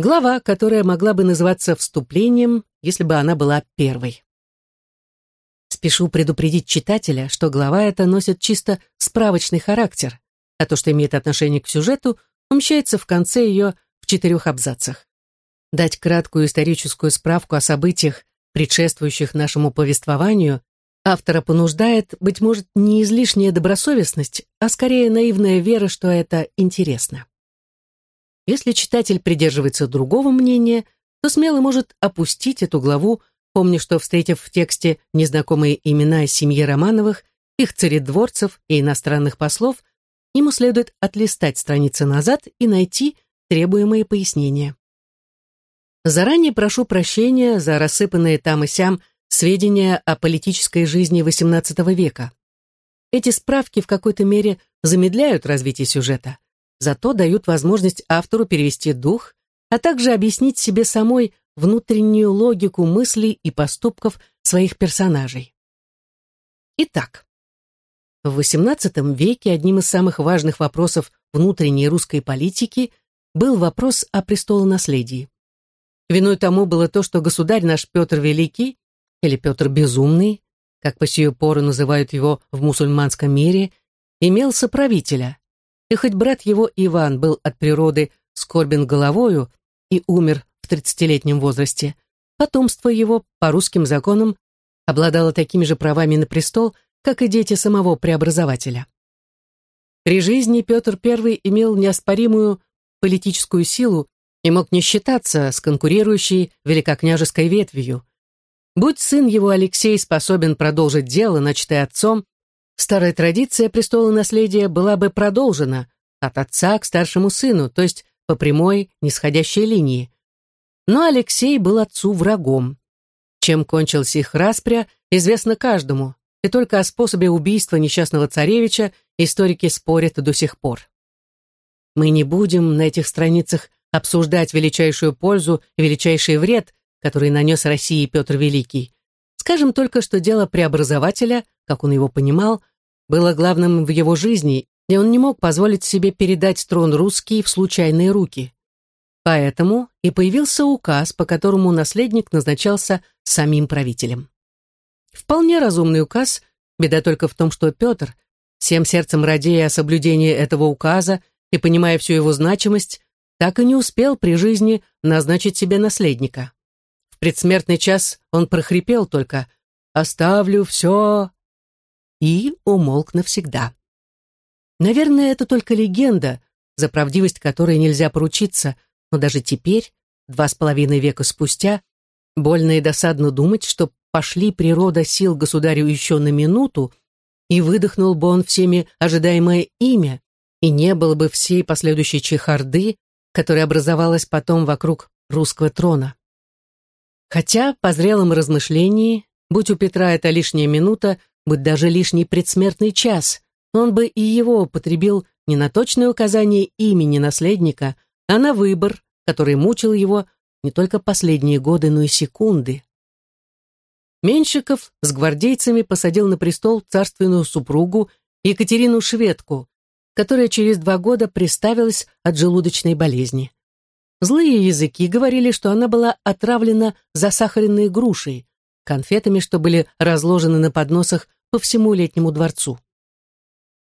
Глава, которая могла бы называться вступлением, если бы она была первой. Спешу предупредить читателя, что глава эта носит чисто справочный характер, а то, что имеет отношение к сюжету, умещается в конце ее в четырех абзацах. Дать краткую историческую справку о событиях, предшествующих нашему повествованию, автора понуждает, быть может, не излишняя добросовестность, а скорее наивная вера, что это интересно. Если читатель придерживается другого мнения, то смело может опустить эту главу, помня, что, встретив в тексте незнакомые имена семьи Романовых, их царедворцев и иностранных послов, ему следует отлистать страницы назад и найти требуемые пояснения. Заранее прошу прощения за рассыпанные там и сям сведения о политической жизни XVIII века. Эти справки в какой-то мере замедляют развитие сюжета зато дают возможность автору перевести дух, а также объяснить себе самой внутреннюю логику мыслей и поступков своих персонажей. Итак, в XVIII веке одним из самых важных вопросов внутренней русской политики был вопрос о престолонаследии. Виной тому было то, что государь наш Петр Великий, или Петр Безумный, как по сию пору называют его в мусульманском мире, имел соправителя, и хоть брат его Иван был от природы скорбен головою и умер в тридцатилетнем возрасте, потомство его, по русским законам, обладало такими же правами на престол, как и дети самого преобразователя. При жизни Петр I имел неоспоримую политическую силу и мог не считаться с конкурирующей великокняжеской ветвью. Будь сын его Алексей способен продолжить дело, начатое отцом, старая традиция престола наследия была бы продолжена от отца к старшему сыну, то есть по прямой нисходящей линии. Но Алексей был отцу врагом. Чем кончился их распря, известно каждому, и только о способе убийства несчастного царевича историки спорят до сих пор. Мы не будем на этих страницах обсуждать величайшую пользу и величайший вред, который нанес России Петр Великий. Скажем только, что дело преобразователя, как он его понимал, было главным в его жизни, и он не мог позволить себе передать трон русский в случайные руки. Поэтому и появился указ, по которому наследник назначался самим правителем. Вполне разумный указ, беда только в том, что Петр, всем сердцем радея о соблюдении этого указа и понимая всю его значимость, так и не успел при жизни назначить себе наследника. В предсмертный час он прохрипел только «Оставлю все и умолк навсегда. Наверное, это только легенда, за правдивость которой нельзя поручиться, но даже теперь, два с половиной века спустя, больно и досадно думать, что пошли природа сил государю еще на минуту, и выдохнул бы он всеми ожидаемое имя, и не было бы всей последующей чехарды, которая образовалась потом вокруг русского трона. Хотя, по зрелом размышлении, будь у Петра это лишняя минута, будь даже лишний предсмертный час, он бы и его употребил не на точное указание имени наследника, а на выбор, который мучил его не только последние годы, но и секунды. Меньшиков с гвардейцами посадил на престол царственную супругу Екатерину Шведку, которая через два года приставилась от желудочной болезни. Злые языки говорили, что она была отравлена засахаренной грушей, конфетами, что были разложены на подносах по всему летнему дворцу.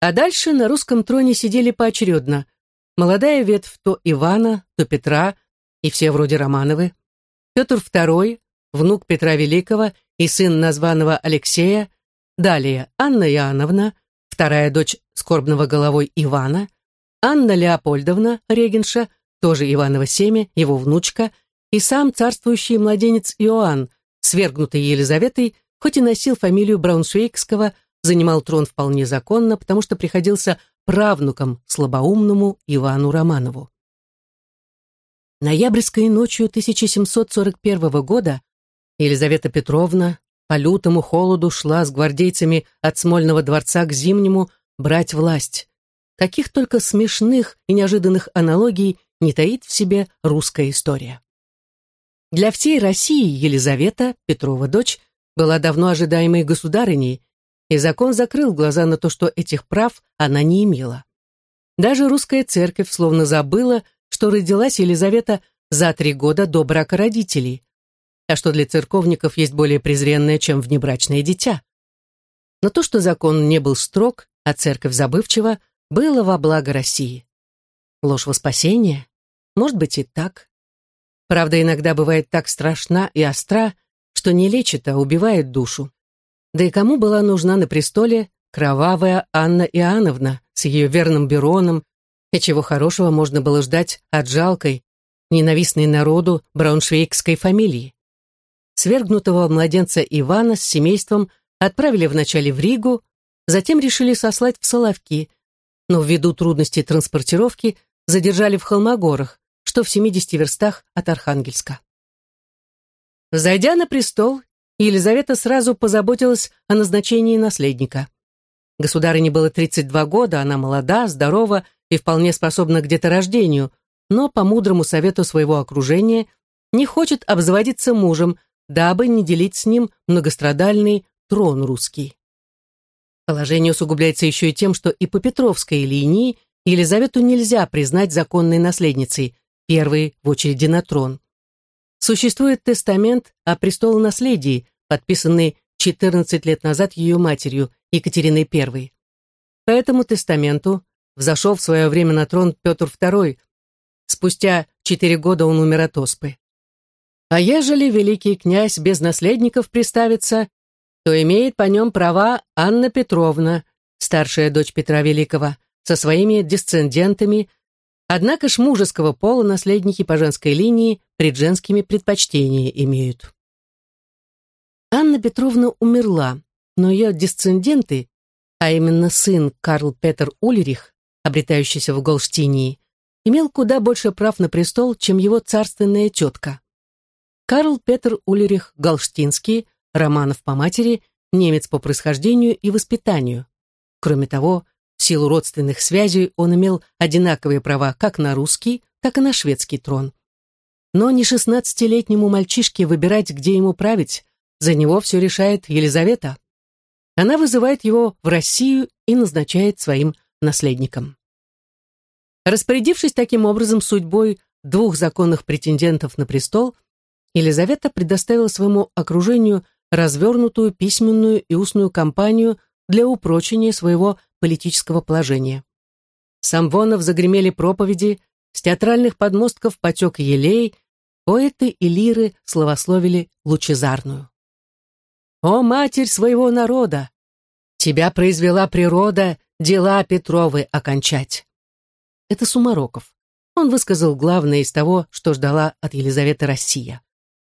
А дальше на русском троне сидели поочередно. Молодая ветвь то Ивана, то Петра, и все вроде Романовы, Петр II, внук Петра Великого и сын названного Алексея, далее Анна Иоанновна, вторая дочь скорбного головой Ивана, Анна Леопольдовна, регенша, тоже Иванова семя, его внучка, и сам царствующий младенец Иоанн, свергнутый Елизаветой, хоть и носил фамилию Брауншвейгского, занимал трон вполне законно, потому что приходился правнуком слабоумному Ивану Романову. Ноябрьской ночью 1741 года Елизавета Петровна по лютому холоду шла с гвардейцами от Смольного дворца к Зимнему брать власть. Каких только смешных и неожиданных аналогий не таит в себе русская история. Для всей России Елизавета, Петрова дочь, была давно ожидаемой государыней, и закон закрыл глаза на то, что этих прав она не имела. Даже русская церковь словно забыла, что родилась Елизавета за три года до брака родителей, а что для церковников есть более презренное, чем внебрачное дитя. Но то, что закон не был строг, а церковь забывчива, было во благо России. Ложь во спасение? Может быть и так. Правда, иногда бывает так страшна и остра, что не лечит, а убивает душу. Да и кому была нужна на престоле кровавая Анна Иоанновна с ее верным Бероном, и чего хорошего можно было ждать от жалкой, ненавистной народу брауншвейгской фамилии. Свергнутого младенца Ивана с семейством отправили вначале в Ригу, затем решили сослать в Соловки, но ввиду трудностей транспортировки задержали в Холмогорах, что в 70 верстах от Архангельска. Зайдя на престол, Елизавета сразу позаботилась о назначении наследника. Государыне было 32 года, она молода, здорова и вполне способна к деторождению, но по мудрому совету своего окружения не хочет обзаводиться мужем, дабы не делить с ним многострадальный трон русский. Положение усугубляется еще и тем, что и по Петровской линии Елизавету нельзя признать законной наследницей, первой в очереди на трон. Существует тестамент о престолонаследии, подписанный 14 лет назад ее матерью, Екатериной I. По этому тестаменту взошел в свое время на трон Петр II. Спустя четыре года он умер от оспы. А ежели великий князь без наследников приставится, то имеет по нем права Анна Петровна, старшая дочь Петра Великого, со своими десцендентами, Однако ж мужеского пола наследники по женской линии пред женскими предпочтения имеют. Анна Петровна умерла, но ее десценденты, а именно сын Карл Петер Ульрих, обретающийся в Голштинии, имел куда больше прав на престол, чем его царственная тетка. Карл Петер Ульрих Галштинский, Романов по матери, немец по происхождению и воспитанию. Кроме того, силу родственных связей он имел одинаковые права как на русский, так и на шведский трон. Но не шестнадцатилетнему мальчишке выбирать, где ему править, за него все решает Елизавета. Она вызывает его в Россию и назначает своим наследником. Распорядившись таким образом судьбой двух законных претендентов на престол, Елизавета предоставила своему окружению развернутую письменную и устную кампанию для упрочения своего политического положения. С амвонов загремели проповеди, с театральных подмостков потек елей, поэты и лиры словословили лучезарную. «О, матерь своего народа! Тебя произвела природа дела Петровы окончать!» Это Сумароков. Он высказал главное из того, что ждала от Елизаветы Россия.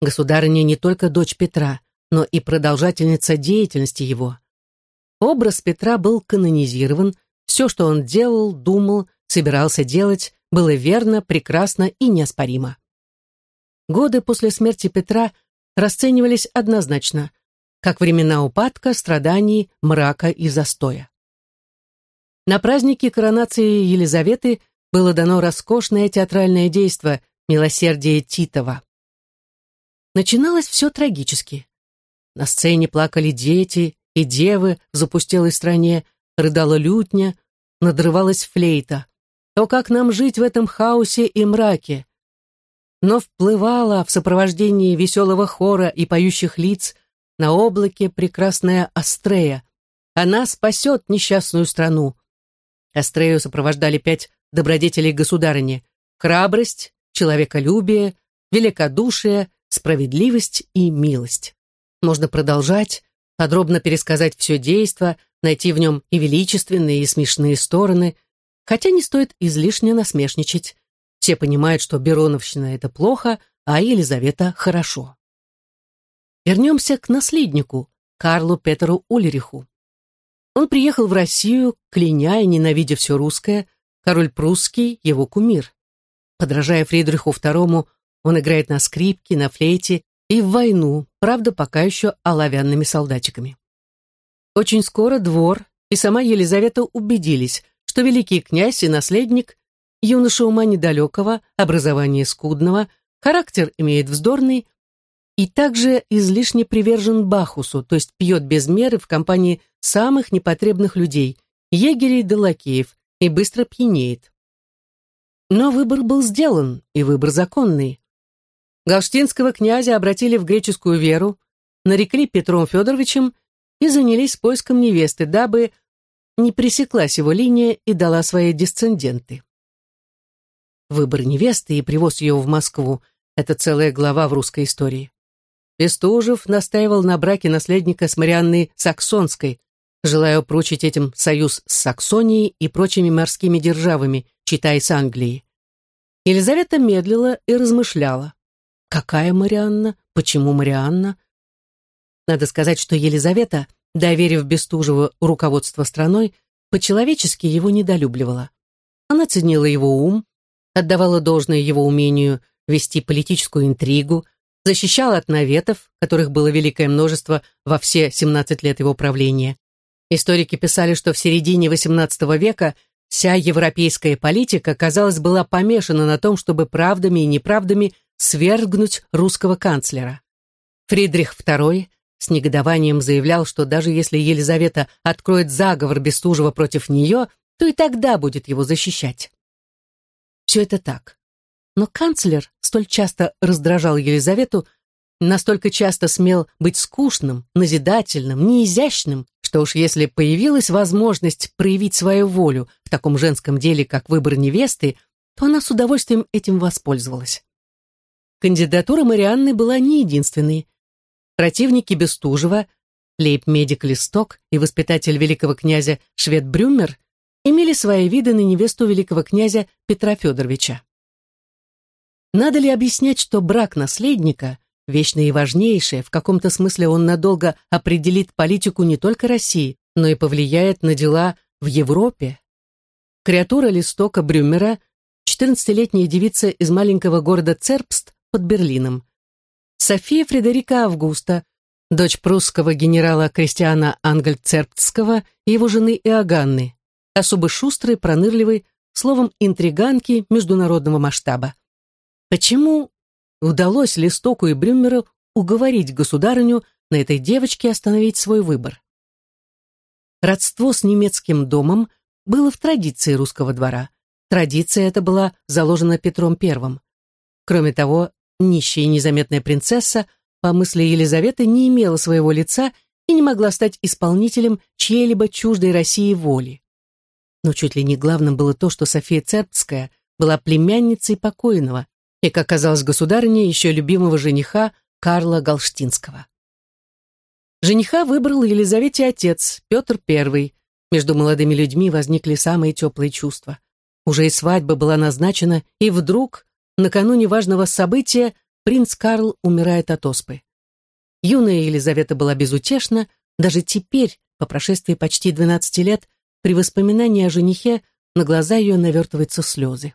Государыня не только дочь Петра, но и продолжательница деятельности его. Образ Петра был канонизирован, все, что он делал, думал, собирался делать, было верно, прекрасно и неоспоримо. Годы после смерти Петра расценивались однозначно, как времена упадка, страданий, мрака и застоя. На празднике коронации Елизаветы было дано роскошное театральное действо «Милосердие Титова». Начиналось все трагически. На сцене плакали дети, и девы в запустелой стране, рыдала лютня, надрывалась флейта. То как нам жить в этом хаосе и мраке? Но вплывала в сопровождении веселого хора и поющих лиц на облаке прекрасная Астрея. Она спасет несчастную страну. Астрею сопровождали пять добродетелей государыни. Храбрость, человеколюбие, великодушие, справедливость и милость. Можно продолжать, подробно пересказать все действо, найти в нем и величественные, и смешные стороны, хотя не стоит излишне насмешничать. Все понимают, что Бероновщина — это плохо, а Елизавета — хорошо. Вернемся к наследнику, Карлу Петеру Ульриху. Он приехал в Россию, кляня и ненавидя все русское, король прусский — его кумир. Подражая Фридриху II, он играет на скрипке, на флейте и в войну, правда, пока еще оловянными солдатиками. Очень скоро двор и сама Елизавета убедились, что великий князь и наследник юноша ума недалекого, образования скудного, характер имеет вздорный и также излишне привержен Бахусу, то есть пьет без меры в компании самых непотребных людей, егерей да лакеев, и быстро пьянеет. Но выбор был сделан, и выбор законный. Галштинского князя обратили в греческую веру, нарекли Петром Федоровичем и занялись поиском невесты, дабы не пресеклась его линия и дала свои дисценденты. Выбор невесты и привоз ее в Москву — это целая глава в русской истории. Бестужев настаивал на браке наследника с Марианной Саксонской, желая упрочить этим союз с Саксонией и прочими морскими державами, читай с Англией. Елизавета медлила и размышляла. Какая Марианна? Почему Марианна? Надо сказать, что Елизавета, доверив Бестужеву руководство страной, по-человечески его недолюбливала. Она ценила его ум, отдавала должное его умению вести политическую интригу, защищала от наветов, которых было великое множество во все 17 лет его правления. Историки писали, что в середине XVIII века вся европейская политика, казалось, была помешана на том, чтобы правдами и неправдами свергнуть русского канцлера. Фридрих II с негодованием заявлял, что даже если Елизавета откроет заговор Бестужева против нее, то и тогда будет его защищать. Все это так. Но канцлер столь часто раздражал Елизавету, настолько часто смел быть скучным, назидательным, неизящным, что уж если появилась возможность проявить свою волю в таком женском деле, как выбор невесты, то она с удовольствием этим воспользовалась. Кандидатура Марианны была не единственной. Противники Бестужева, лейб-медик Листок и воспитатель великого князя Швед Брюмер имели свои виды на невесту великого князя Петра Федоровича. Надо ли объяснять, что брак наследника вещь наиважнейшая, в каком-то смысле он надолго определит политику не только России, но и повлияет на дела в Европе. Креатура Листока Брюмера, 14-летняя девица из маленького города Церпст под Берлином. София Фредерика Августа, дочь прусского генерала Кристиана Ангель-Церптского и его жены Иоганны, особо шустрой, пронырливой, словом, интриганки международного масштаба. Почему удалось Листоку и Брюмеру уговорить государыню на этой девочке остановить свой выбор. Родство с немецким домом было в традиции русского двора. Традиция эта была заложена Петром I. Кроме того, нищая и незаметная принцесса, по мысли Елизаветы, не имела своего лица и не могла стать исполнителем чьей-либо чуждой России воли. Но чуть ли не главным было то, что София Цербская была племянницей покойного, и, как казалось государыне, еще любимого жениха Карла Галштинского. Жениха выбрал Елизавете отец, Петр I. Между молодыми людьми возникли самые теплые чувства. Уже и свадьба была назначена, и вдруг, накануне важного события, принц Карл умирает от оспы. Юная Елизавета была безутешна, даже теперь, по прошествии почти 12 лет, при воспоминании о женихе на глаза ее навертываются слезы.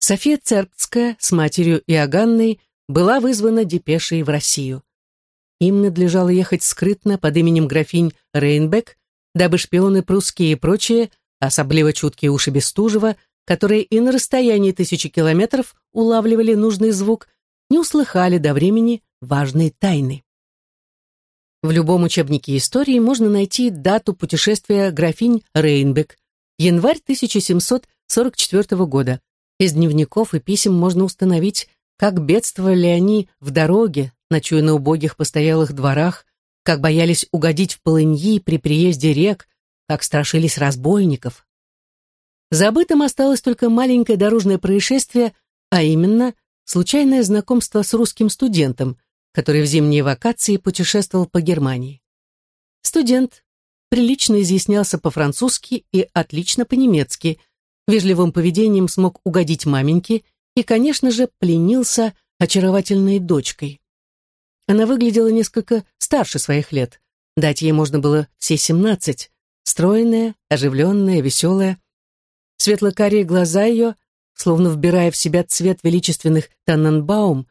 София Цербцкая с матерью Иоганной была вызвана депешей в Россию. Им надлежало ехать скрытно под именем графинь Рейнбек, дабы шпионы прусские и прочие, особливо чуткие уши Бестужева, которые и на расстоянии тысячи километров улавливали нужный звук, не услыхали до времени важной тайны. В любом учебнике истории можно найти дату путешествия графинь Рейнбек, январь 1744 года, из дневников и писем можно установить, как бедствовали они в дороге, ночуя на убогих постоялых дворах, как боялись угодить в полыньи при приезде рек, как страшились разбойников. Забытым осталось только маленькое дорожное происшествие, а именно случайное знакомство с русским студентом, который в зимние вакации путешествовал по Германии. Студент прилично изъяснялся по-французски и отлично по-немецки – вежливым поведением смог угодить маменьке и, конечно же, пленился очаровательной дочкой. Она выглядела несколько старше своих лет. Дать ей можно было все семнадцать. Стройная, оживленная, веселая. Светло-карие глаза ее, словно вбирая в себя цвет величественных Танненбаум,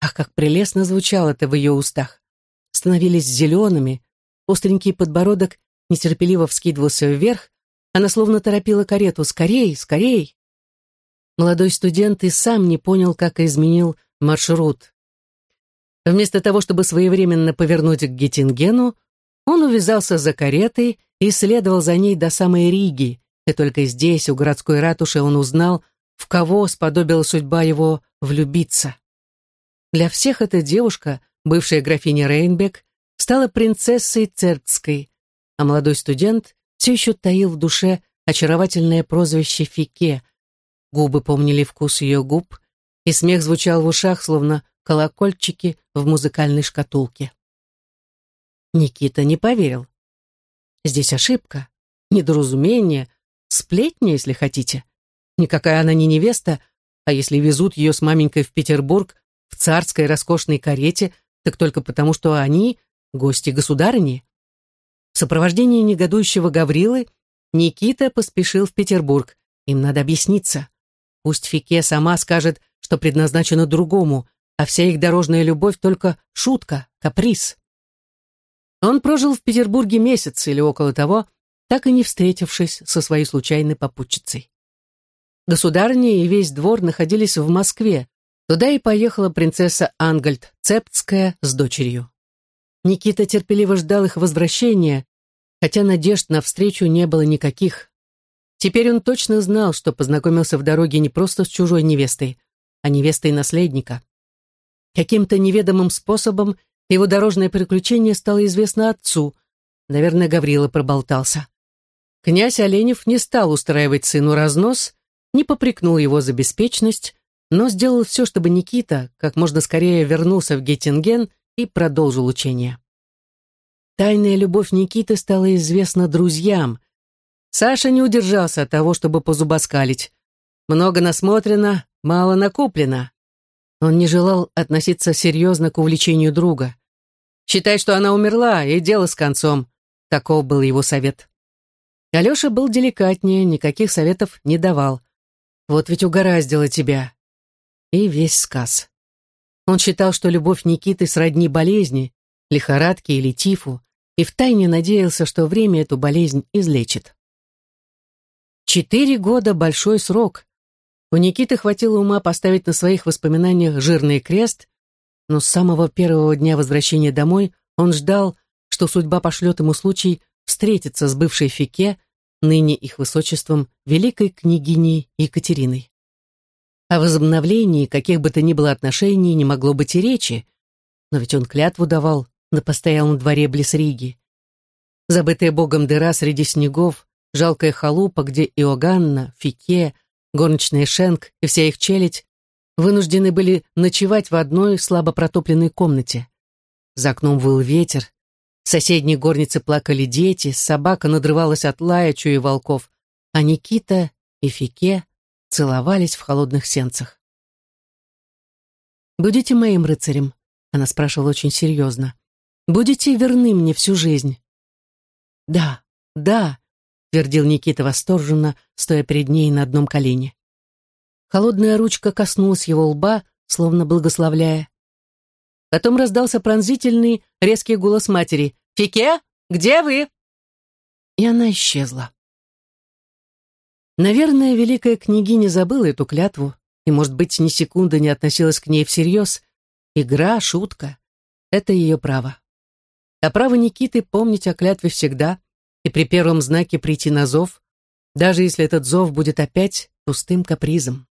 ах, как прелестно звучало это в ее устах, становились зелеными, остренький подбородок нетерпеливо вскидывался вверх, она словно торопила карету. «Скорей, скорей!» Молодой студент и сам не понял, как изменил маршрут. Вместо того, чтобы своевременно повернуть к Геттингену, он увязался за каретой и следовал за ней до самой Риги, и только здесь, у городской ратуши, он узнал, в кого сподобила судьба его влюбиться. Для всех эта девушка, бывшая графиня Рейнбек, стала принцессой Цербской, а молодой студент все еще таил в душе очаровательное прозвище Фике. Губы помнили вкус ее губ, и смех звучал в ушах, словно колокольчики в музыкальной шкатулке. Никита не поверил. Здесь ошибка, недоразумение, сплетня, если хотите. Никакая она не невеста, а если везут ее с маменькой в Петербург в царской роскошной карете, так только потому, что они гости государыни. В сопровождении негодующего Гаврилы Никита поспешил в Петербург. Им надо объясниться. Пусть Фике сама скажет, что предназначено другому, а вся их дорожная любовь только шутка, каприз. Он прожил в Петербурге месяц или около того, так и не встретившись со своей случайной попутчицей. Государыня и весь двор находились в Москве. Туда и поехала принцесса Ангальд Цептская с дочерью. Никита терпеливо ждал их возвращения, хотя надежд на встречу не было никаких. Теперь он точно знал, что познакомился в дороге не просто с чужой невестой, а невестой наследника. Каким-то неведомым способом его дорожное приключение стало известно отцу. Наверное, Гаврила проболтался. Князь Оленев не стал устраивать сыну разнос, не попрекнул его за беспечность, но сделал все, чтобы Никита как можно скорее вернулся в Геттинген и продолжил учение. Тайная любовь Никиты стала известна друзьям. Саша не удержался от того, чтобы позубоскалить. Много насмотрено, мало накоплено. Он не желал относиться серьезно к увлечению друга. «Считай, что она умерла, и дело с концом», — таков был его совет. Алеша был деликатнее, никаких советов не давал. «Вот ведь угораздило тебя». И весь сказ. Он считал, что любовь Никиты сродни болезни, лихорадки или тифу, и втайне надеялся, что время эту болезнь излечит. Четыре года — большой срок. У Никиты хватило ума поставить на своих воспоминаниях жирный крест, но с самого первого дня возвращения домой он ждал, что судьба пошлет ему случай встретиться с бывшей Фике, ныне их высочеством, великой княгиней Екатериной. О возобновлении каких бы то ни было отношений не могло быть и речи, но ведь он клятву давал на постоялом дворе близ Риги. Забытая богом дыра среди снегов, жалкая халупа, где Иоганна, Фике, горничная Шенк и вся их челядь вынуждены были ночевать в одной слабо протопленной комнате. За окном выл ветер, соседней горнице плакали дети, собака надрывалась от лая, чуя волков, а Никита и Фике целовались в холодных сенцах. «Будете моим рыцарем?» — она спрашивала очень серьезно. «Будете верны мне всю жизнь?» «Да, да», — твердил Никита восторженно, стоя перед ней на одном колене. Холодная ручка коснулась его лба, словно благословляя. Потом раздался пронзительный, резкий голос матери. «Фике, где вы?» И она исчезла. Наверное, великая княгиня забыла эту клятву и, может быть, ни секунды не относилась к ней всерьез. Игра, шутка — это ее право. А право Никиты помнить о клятве всегда и при первом знаке прийти на зов, даже если этот зов будет опять пустым капризом.